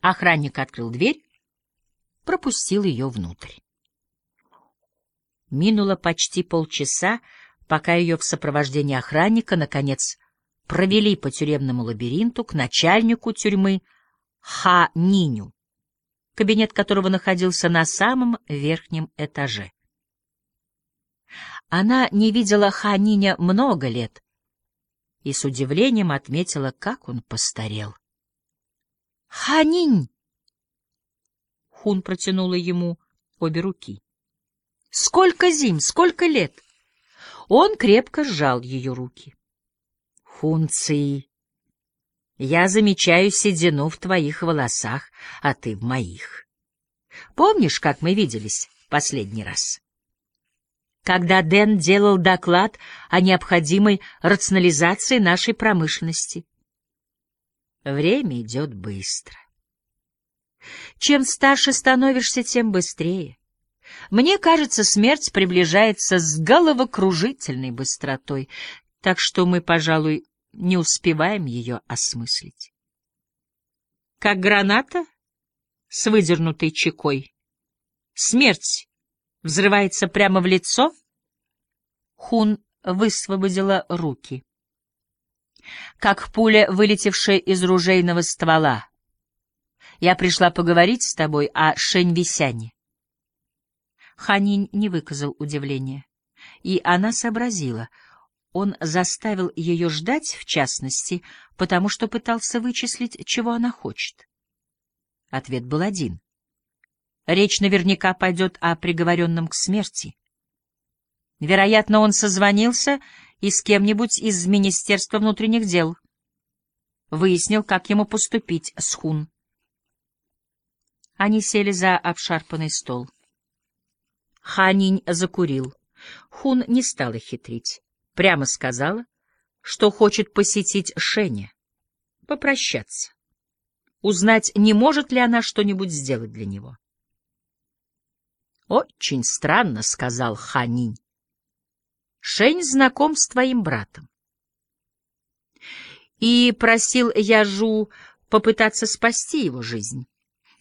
Охранник открыл дверь, пропустил ее внутрь. Минуло почти полчаса, пока ее в сопровождении охранника, наконец, провели по тюремному лабиринту к начальнику тюрьмы Ха-Ниню, кабинет которого находился на самом верхнем этаже. Она не видела Ха-Ниня много лет и с удивлением отметила, как он постарел. «Ха-Нинь!» Хун протянула ему обе руки. «Сколько зим, сколько лет!» Он крепко сжал ее руки. «Хунци, я замечаю седину в твоих волосах, а ты в моих. Помнишь, как мы виделись последний раз?» когда Дэн делал доклад о необходимой рационализации нашей промышленности. Время идет быстро. Чем старше становишься, тем быстрее. Мне кажется, смерть приближается с головокружительной быстротой, так что мы, пожалуй, не успеваем ее осмыслить. Как граната с выдернутой чекой. Смерть взрывается прямо в лицо. Хун высвободила руки. Как пуля, вылетевшая из ружейного ствола. Я пришла поговорить с тобой о Шэньвисяне. Ханинь не выказал удивления, и она сообразила. Он заставил ее ждать, в частности, потому что пытался вычислить, чего она хочет. Ответ был один. Речь наверняка пойдет о приговоренном к смерти. Вероятно, он созвонился и с кем-нибудь из Министерства внутренних дел. Выяснил, как ему поступить с Хун. Они сели за обшарпанный стол. Ханинь закурил. Хун не стала хитрить. Прямо сказала, что хочет посетить Шеня, попрощаться, узнать, не может ли она что-нибудь сделать для него. «Очень странно», — сказал Ханинь. «Шень знаком с твоим братом. И просил Яжу попытаться спасти его жизнь.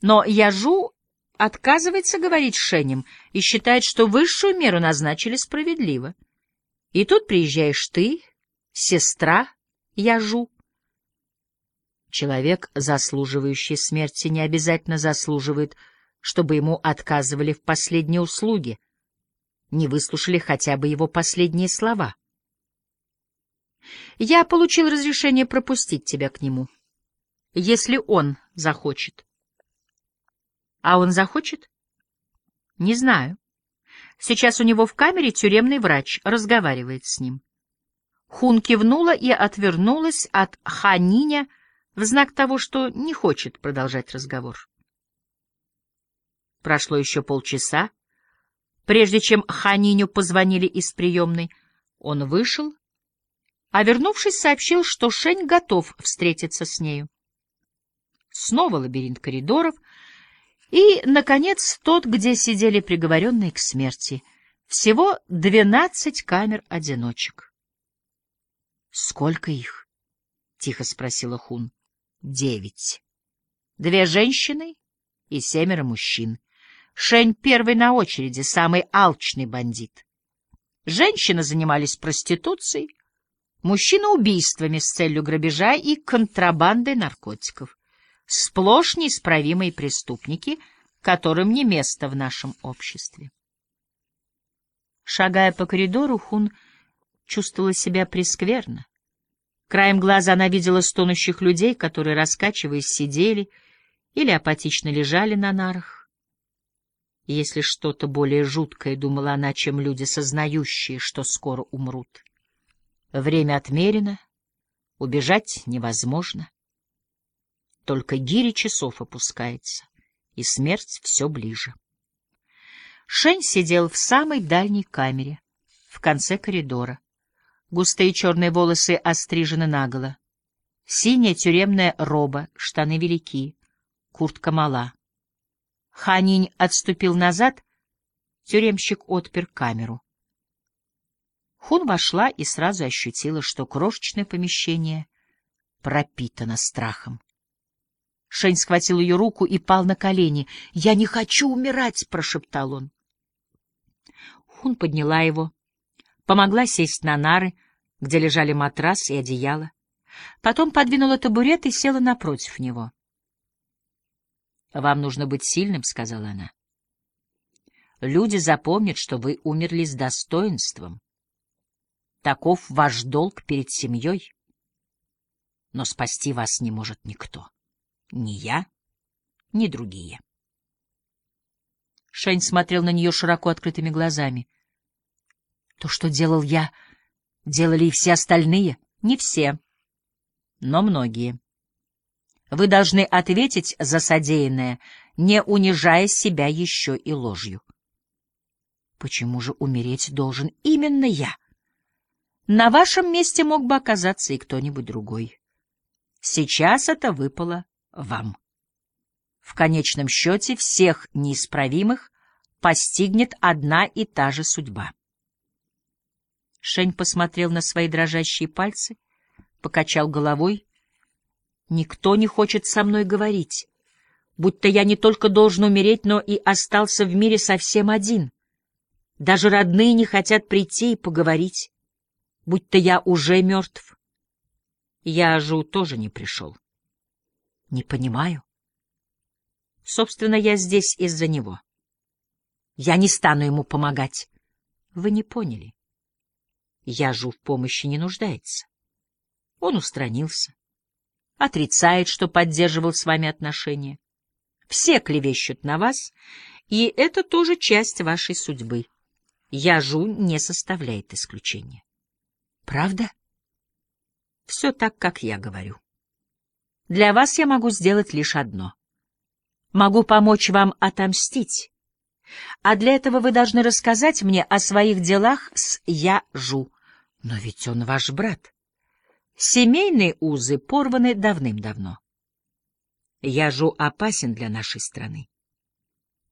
Но Яжу отказывается говорить с Шенем и считает, что высшую меру назначили справедливо. И тут приезжаешь ты, сестра Яжу. Человек, заслуживающий смерти, не обязательно заслуживает чтобы ему отказывали в последней услуге, не выслушали хотя бы его последние слова. Я получил разрешение пропустить тебя к нему, если он захочет. А он захочет? Не знаю. Сейчас у него в камере тюремный врач разговаривает с ним. Хун кивнула и отвернулась от Ханиня в знак того, что не хочет продолжать разговор. Прошло еще полчаса. Прежде чем Ханиню позвонили из приемной, он вышел, а вернувшись, сообщил, что Шень готов встретиться с нею. Снова лабиринт коридоров и, наконец, тот, где сидели приговоренные к смерти. Всего двенадцать камер-одиночек. — Сколько их? — тихо спросила Хун. — Девять. Две женщины и семеро мужчин. Шень первый на очереди, самый алчный бандит. Женщины занимались проституцией, мужчины — убийствами с целью грабежа и контрабандой наркотиков. Сплошь неисправимые преступники, которым не место в нашем обществе. Шагая по коридору, Хун чувствовала себя прескверно. Краем глаза она видела стонущих людей, которые, раскачиваясь, сидели или апатично лежали на нарах если что-то более жуткое, думала она, чем люди, сознающие, что скоро умрут. Время отмерено, убежать невозможно. Только гири часов опускается, и смерть все ближе. Шень сидел в самой дальней камере, в конце коридора. Густые черные волосы острижены наголо. Синяя тюремная роба, штаны велики, куртка мала. Ханинь отступил назад, тюремщик отпер камеру. Хун вошла и сразу ощутила, что крошечное помещение пропитано страхом. Шень схватил ее руку и пал на колени. «Я не хочу умирать!» — прошептал он. Хун подняла его, помогла сесть на нары, где лежали матрас и одеяло. Потом подвинула табурет и села напротив него. «Вам нужно быть сильным», — сказала она. «Люди запомнят, что вы умерли с достоинством. Таков ваш долг перед семьей. Но спасти вас не может никто. Ни я, ни другие». Шень смотрел на нее широко открытыми глазами. «То, что делал я, делали и все остальные?» «Не все, но многие». Вы должны ответить за содеянное, не унижая себя еще и ложью. Почему же умереть должен именно я? На вашем месте мог бы оказаться и кто-нибудь другой. Сейчас это выпало вам. В конечном счете всех неисправимых постигнет одна и та же судьба. Шень посмотрел на свои дрожащие пальцы, покачал головой Никто не хочет со мной говорить, будто я не только должен умереть, но и остался в мире совсем один. Даже родные не хотят прийти и поговорить, будто я уже мертв. Я же тоже не пришел. Не понимаю. Собственно, я здесь из-за него. Я не стану ему помогать. Вы не поняли. Я же в помощи не нуждается. Он устранился отрицает, что поддерживал с вами отношения. Все клевещут на вас, и это тоже часть вашей судьбы. Яжу не составляет исключения. Правда? Все так, как я говорю. Для вас я могу сделать лишь одно. Могу помочь вам отомстить. А для этого вы должны рассказать мне о своих делах с Яжу. Но ведь он ваш брат. Семейные узы порваны давным-давно. Яжу опасен для нашей страны.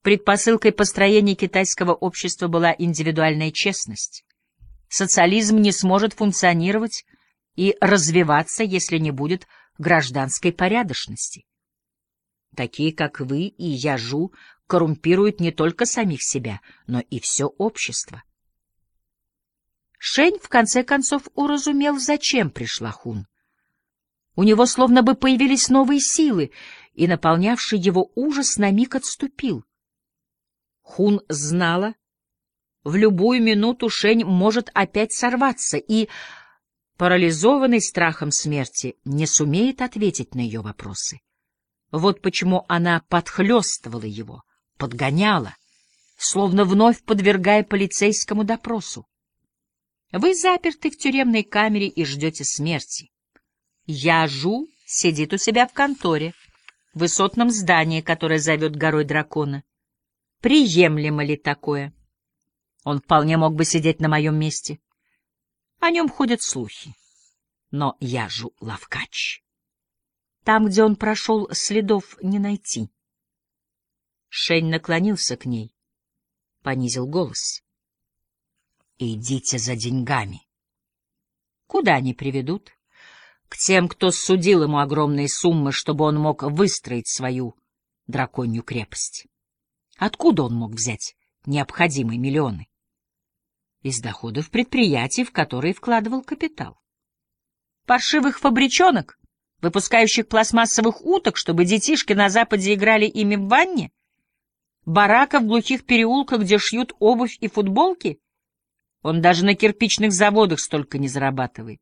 Предпосылкой построения китайского общества была индивидуальная честность. Социализм не сможет функционировать и развиваться, если не будет гражданской порядочности. Такие, как вы и Яжу, коррумпируют не только самих себя, но и все общество. Шень в конце концов уразумел, зачем пришла Хун. У него словно бы появились новые силы, и наполнявший его ужас на миг отступил. Хун знала, в любую минуту Шень может опять сорваться и, парализованный страхом смерти, не сумеет ответить на ее вопросы. Вот почему она подхлестывала его, подгоняла, словно вновь подвергая полицейскому допросу. Вы заперты в тюремной камере и ждете смерти. Яжу сидит у себя в конторе, в высотном здании, которое зовет горой дракона. Приемлемо ли такое? Он вполне мог бы сидеть на моем месте. О нем ходят слухи. Но Яжу лавкач. Там, где он прошел, следов не найти. Шень наклонился к ней, понизил голос. Идите за деньгами. Куда они приведут? К тем, кто судил ему огромные суммы, чтобы он мог выстроить свою драконью крепость. Откуда он мог взять необходимые миллионы? Из доходов предприятий, в которые вкладывал капитал. Паршивых фабричонок, выпускающих пластмассовых уток, чтобы детишки на Западе играли ими в ванне? Бараков в глухих переулках, где шьют обувь и футболки — он даже на кирпичных заводах столько не зарабатывает.